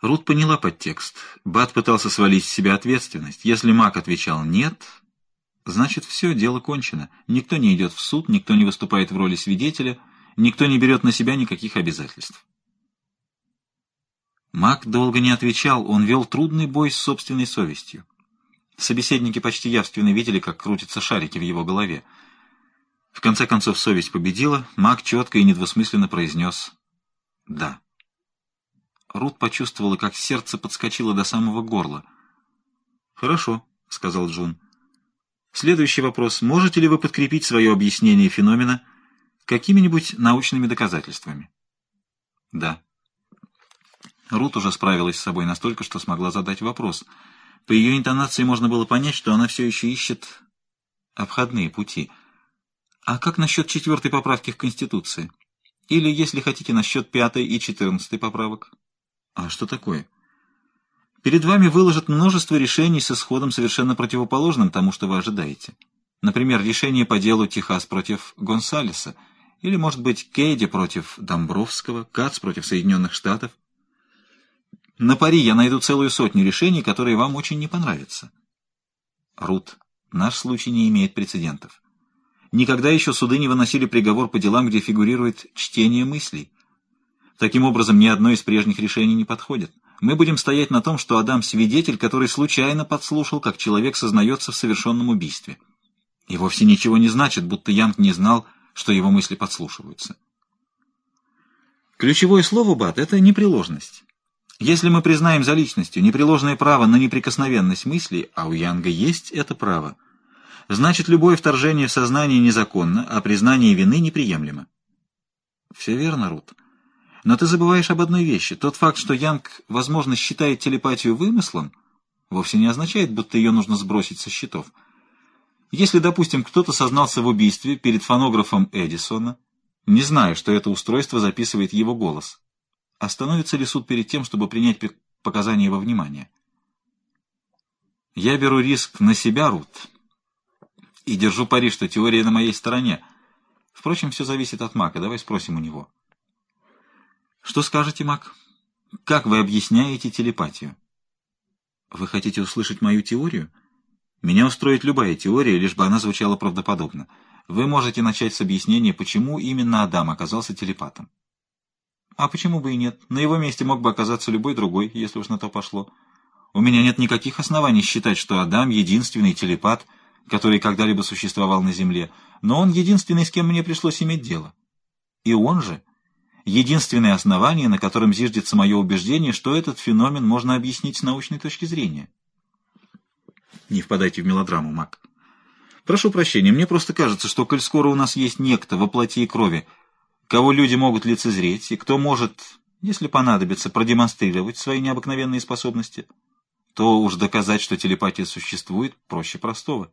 Рут поняла подтекст. Бат пытался свалить с себя ответственность. Если Мак отвечал «нет», значит, все, дело кончено. Никто не идет в суд, никто не выступает в роли свидетеля, никто не берет на себя никаких обязательств. Мак долго не отвечал, он вел трудный бой с собственной совестью. Собеседники почти явственно видели, как крутятся шарики в его голове. В конце концов совесть победила, Мак четко и недвусмысленно произнес «да». Рут почувствовала, как сердце подскочило до самого горла. «Хорошо», — сказал Джун. «Следующий вопрос. Можете ли вы подкрепить свое объяснение феномена какими-нибудь научными доказательствами?» «Да». Рут уже справилась с собой настолько, что смогла задать вопрос. По ее интонации можно было понять, что она все еще ищет обходные пути. «А как насчет четвертой поправки к Конституции? Или, если хотите, насчет пятой и четырнадцатой поправок?» А что такое? Перед вами выложат множество решений с исходом совершенно противоположным тому, что вы ожидаете. Например, решение по делу Техас против Гонсалеса, или, может быть, Кейди против Домбровского, Кац против Соединенных Штатов. На пари я найду целую сотню решений, которые вам очень не понравятся. Рут, наш случай не имеет прецедентов. Никогда еще суды не выносили приговор по делам, где фигурирует чтение мыслей. Таким образом, ни одно из прежних решений не подходит. Мы будем стоять на том, что Адам — свидетель, который случайно подслушал, как человек сознается в совершенном убийстве. И вовсе ничего не значит, будто Янг не знал, что его мысли подслушиваются. Ключевое слово, Бат, — это непреложность. Если мы признаем за личностью непреложное право на неприкосновенность мыслей, а у Янга есть это право, значит, любое вторжение в сознание незаконно, а признание вины неприемлемо. Все верно, Рут. Но ты забываешь об одной вещи. Тот факт, что Янг, возможно, считает телепатию вымыслом, вовсе не означает, будто ее нужно сбросить со счетов. Если, допустим, кто-то сознался в убийстве перед фонографом Эдисона, не зная, что это устройство записывает его голос, остановится ли суд перед тем, чтобы принять показания его внимания? Я беру риск на себя, Рут, и держу пари, что теория на моей стороне. Впрочем, все зависит от Мака. Давай спросим у него. Что скажете, Мак? Как вы объясняете телепатию? Вы хотите услышать мою теорию? Меня устроит любая теория, лишь бы она звучала правдоподобно. Вы можете начать с объяснения, почему именно Адам оказался телепатом. А почему бы и нет? На его месте мог бы оказаться любой другой, если уж на то пошло. У меня нет никаких оснований считать, что Адам — единственный телепат, который когда-либо существовал на Земле, но он единственный, с кем мне пришлось иметь дело. И он же единственное основание, на котором зиждется мое убеждение, что этот феномен можно объяснить с научной точки зрения. Не впадайте в мелодраму, Мак. Прошу прощения, мне просто кажется, что коль скоро у нас есть некто во плоти и крови, кого люди могут лицезреть, и кто может, если понадобится, продемонстрировать свои необыкновенные способности, то уж доказать, что телепатия существует, проще простого.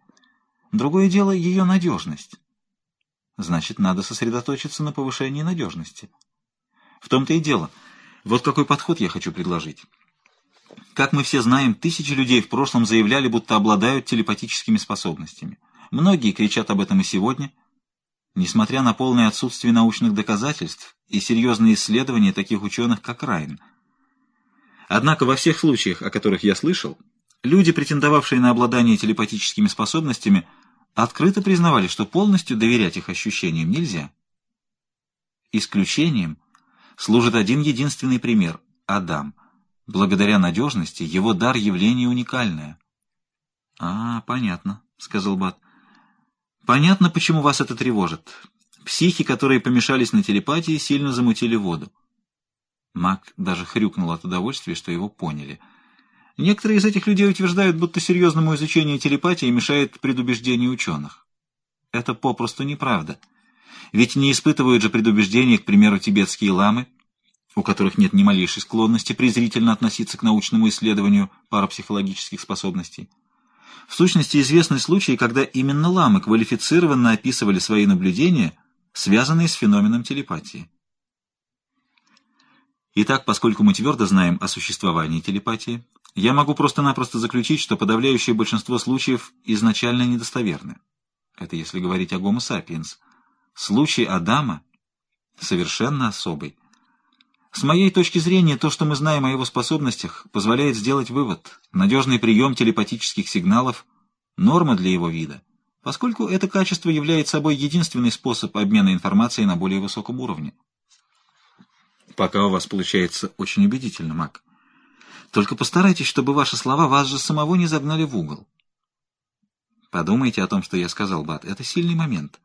Другое дело — ее надежность. Значит, надо сосредоточиться на повышении надежности. В том-то и дело. Вот какой подход я хочу предложить. Как мы все знаем, тысячи людей в прошлом заявляли, будто обладают телепатическими способностями. Многие кричат об этом и сегодня. Несмотря на полное отсутствие научных доказательств и серьезные исследования таких ученых, как Райн. Однако во всех случаях, о которых я слышал, люди, претендовавшие на обладание телепатическими способностями, открыто признавали, что полностью доверять их ощущениям нельзя. Исключением служит один единственный пример — Адам. Благодаря надежности его дар явление уникальное. — А, понятно, — сказал Бат. — Понятно, почему вас это тревожит. Психи, которые помешались на телепатии, сильно замутили воду. Мак даже хрюкнул от удовольствия, что его поняли. Некоторые из этих людей утверждают, будто серьезному изучению телепатии мешает предубеждение ученых. Это попросту неправда. — ведь не испытывают же предубеждения, к примеру, тибетские ламы, у которых нет ни малейшей склонности презрительно относиться к научному исследованию парапсихологических способностей. В сущности, известны случаи, когда именно ламы квалифицированно описывали свои наблюдения, связанные с феноменом телепатии. Итак, поскольку мы твердо знаем о существовании телепатии, я могу просто-напросто заключить, что подавляющее большинство случаев изначально недостоверны. Это если говорить о гомо сапиенс – Случай Адама совершенно особый. С моей точки зрения, то, что мы знаем о его способностях, позволяет сделать вывод. Надежный прием телепатических сигналов – норма для его вида, поскольку это качество является собой единственный способ обмена информацией на более высоком уровне. Пока у вас получается очень убедительно, Мак. Только постарайтесь, чтобы ваши слова вас же самого не загнали в угол. Подумайте о том, что я сказал, Бат. Это сильный момент.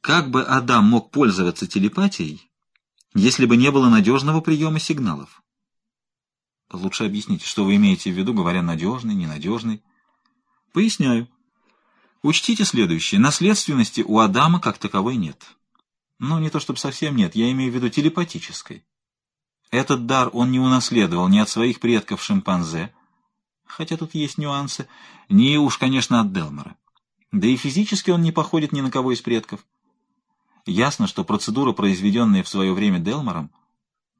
Как бы Адам мог пользоваться телепатией, если бы не было надежного приема сигналов? Лучше объясните, что вы имеете в виду, говоря надежный, ненадежный. Поясняю. Учтите следующее. Наследственности у Адама как таковой нет. Ну, не то чтобы совсем нет, я имею в виду телепатической. Этот дар он не унаследовал ни от своих предков шимпанзе, хотя тут есть нюансы, ни уж, конечно, от Делмора. Да и физически он не походит ни на кого из предков. Ясно, что процедура, произведенная в свое время Делмором,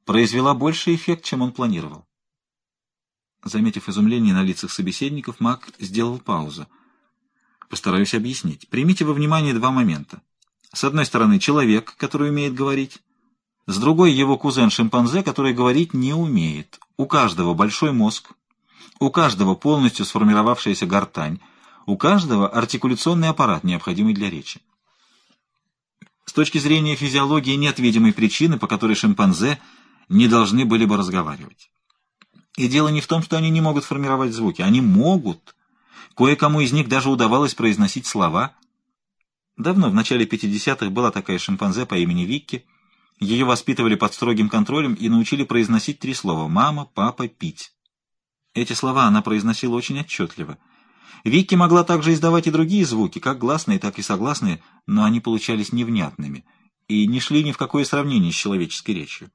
произвела больший эффект, чем он планировал. Заметив изумление на лицах собеседников, Мак сделал паузу. Постараюсь объяснить. Примите во внимание два момента. С одной стороны, человек, который умеет говорить. С другой, его кузен-шимпанзе, который говорить не умеет. У каждого большой мозг, у каждого полностью сформировавшаяся гортань, у каждого артикуляционный аппарат, необходимый для речи. С точки зрения физиологии нет видимой причины, по которой шимпанзе не должны были бы разговаривать. И дело не в том, что они не могут формировать звуки. Они могут. Кое-кому из них даже удавалось произносить слова. Давно, в начале 50-х, была такая шимпанзе по имени Викки. Ее воспитывали под строгим контролем и научили произносить три слова «мама», «папа», «пить». Эти слова она произносила очень отчетливо. Вики могла также издавать и другие звуки, как гласные, так и согласные, но они получались невнятными и не шли ни в какое сравнение с человеческой речью.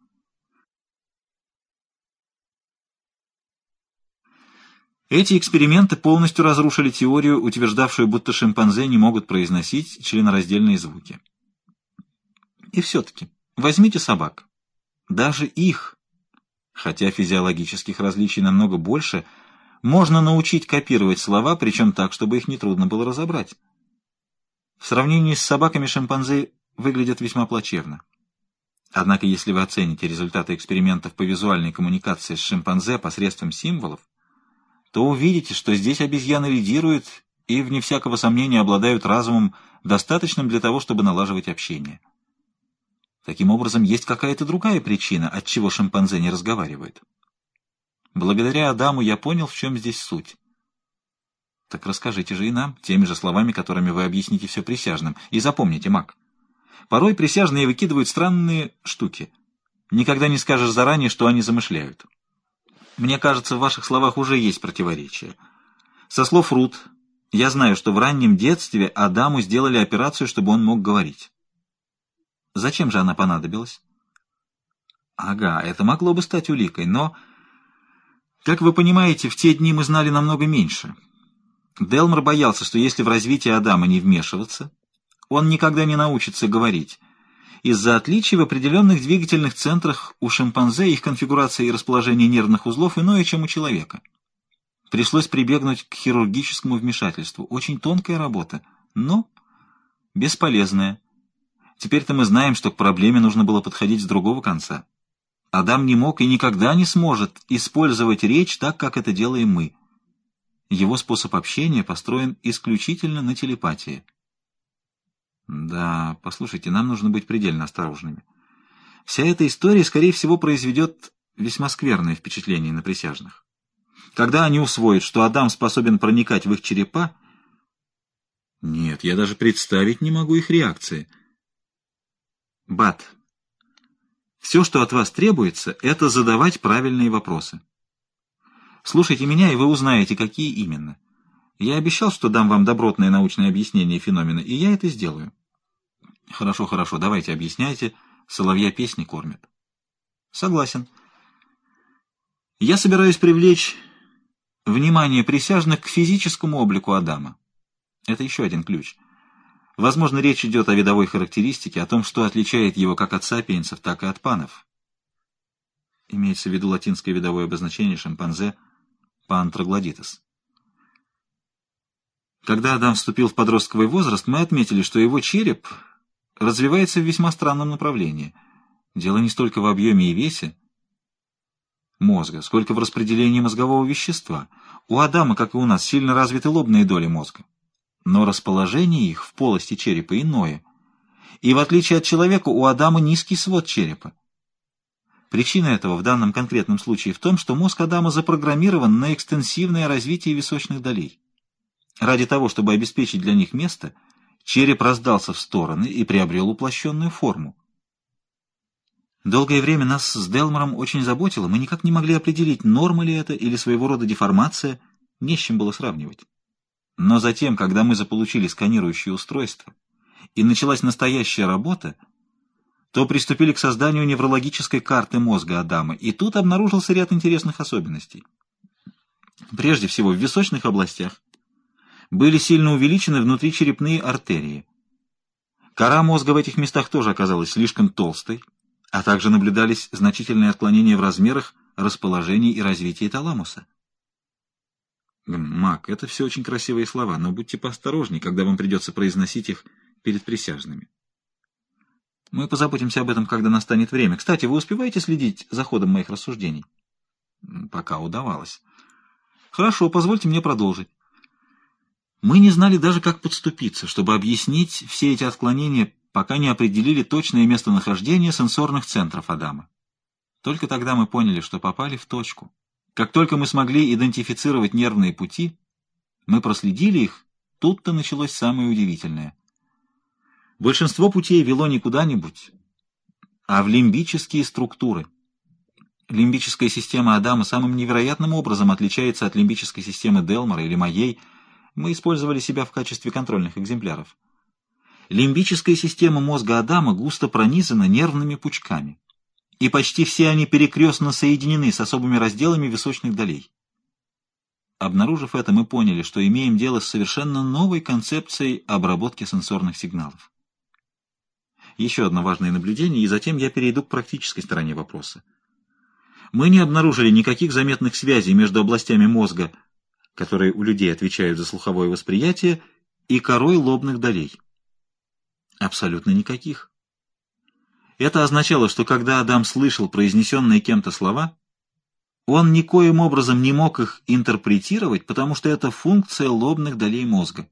Эти эксперименты полностью разрушили теорию, утверждавшую, будто шимпанзе не могут произносить членораздельные звуки. И все-таки, возьмите собак. Даже их Хотя физиологических различий намного больше, можно научить копировать слова, причем так, чтобы их нетрудно было разобрать. В сравнении с собаками шимпанзе выглядят весьма плачевно. Однако, если вы оцените результаты экспериментов по визуальной коммуникации с шимпанзе посредством символов, то увидите, что здесь обезьяны лидируют и, вне всякого сомнения, обладают разумом, достаточным для того, чтобы налаживать общение. Таким образом, есть какая-то другая причина, от чего шимпанзе не разговаривает. Благодаря Адаму я понял, в чем здесь суть. Так расскажите же и нам, теми же словами, которыми вы объясните все присяжным. И запомните, Мак, порой присяжные выкидывают странные штуки. Никогда не скажешь заранее, что они замышляют. Мне кажется, в ваших словах уже есть противоречие. Со слов Рут, я знаю, что в раннем детстве Адаму сделали операцию, чтобы он мог говорить. Зачем же она понадобилась? Ага, это могло бы стать уликой, но... Как вы понимаете, в те дни мы знали намного меньше. Делмор боялся, что если в развитие Адама не вмешиваться, он никогда не научится говорить. Из-за отличий в определенных двигательных центрах у шимпанзе их конфигурация и расположение нервных узлов иное, чем у человека. Пришлось прибегнуть к хирургическому вмешательству. Очень тонкая работа, но бесполезная. Теперь-то мы знаем, что к проблеме нужно было подходить с другого конца. Адам не мог и никогда не сможет использовать речь так, как это делаем мы. Его способ общения построен исключительно на телепатии. Да, послушайте, нам нужно быть предельно осторожными. Вся эта история, скорее всего, произведет весьма скверное впечатление на присяжных. Когда они усвоят, что Адам способен проникать в их черепа... Нет, я даже представить не могу их реакции — Бат, все, что от вас требуется, это задавать правильные вопросы. Слушайте меня, и вы узнаете, какие именно. Я обещал, что дам вам добротное научное объяснение феномена, и я это сделаю. Хорошо, хорошо, давайте объясняйте. Соловья песни кормят. Согласен. Я собираюсь привлечь внимание присяжных к физическому облику Адама. Это еще один ключ — Возможно, речь идет о видовой характеристике, о том, что отличает его как от сапиенсов, так и от панов. Имеется в виду латинское видовое обозначение шимпанзе пантроглодитес. Когда Адам вступил в подростковый возраст, мы отметили, что его череп развивается в весьма странном направлении. Дело не столько в объеме и весе мозга, сколько в распределении мозгового вещества. У Адама, как и у нас, сильно развиты лобные доли мозга. Но расположение их в полости черепа иное. И в отличие от человека, у Адама низкий свод черепа. Причина этого в данном конкретном случае в том, что мозг Адама запрограммирован на экстенсивное развитие височных долей. Ради того, чтобы обеспечить для них место, череп раздался в стороны и приобрел уплощенную форму. Долгое время нас с Делмором очень заботило, мы никак не могли определить, норма ли это или своего рода деформация, не с чем было сравнивать. Но затем, когда мы заполучили сканирующее устройство, и началась настоящая работа, то приступили к созданию неврологической карты мозга Адама, и тут обнаружился ряд интересных особенностей. Прежде всего, в височных областях были сильно увеличены внутричерепные артерии. Кора мозга в этих местах тоже оказалась слишком толстой, а также наблюдались значительные отклонения в размерах, расположении и развитии таламуса. Мак, это все очень красивые слова, но будьте поосторожней, когда вам придется произносить их перед присяжными. Мы позаботимся об этом, когда настанет время. Кстати, вы успеваете следить за ходом моих рассуждений? Пока удавалось. Хорошо, позвольте мне продолжить. Мы не знали даже, как подступиться, чтобы объяснить все эти отклонения пока не определили точное местонахождение сенсорных центров Адама. Только тогда мы поняли, что попали в точку. Как только мы смогли идентифицировать нервные пути, мы проследили их, тут-то началось самое удивительное. Большинство путей вело не куда-нибудь, а в лимбические структуры. Лимбическая система Адама самым невероятным образом отличается от лимбической системы Делмора или моей. Мы использовали себя в качестве контрольных экземпляров. Лимбическая система мозга Адама густо пронизана нервными пучками, и почти все они перекрестно соединены с особыми разделами височных долей. Обнаружив это, мы поняли, что имеем дело с совершенно новой концепцией обработки сенсорных сигналов. Еще одно важное наблюдение, и затем я перейду к практической стороне вопроса. Мы не обнаружили никаких заметных связей между областями мозга, которые у людей отвечают за слуховое восприятие, и корой лобных долей. Абсолютно никаких. Это означало, что когда Адам слышал произнесенные кем-то слова, он никоим образом не мог их интерпретировать, потому что это функция лобных долей мозга.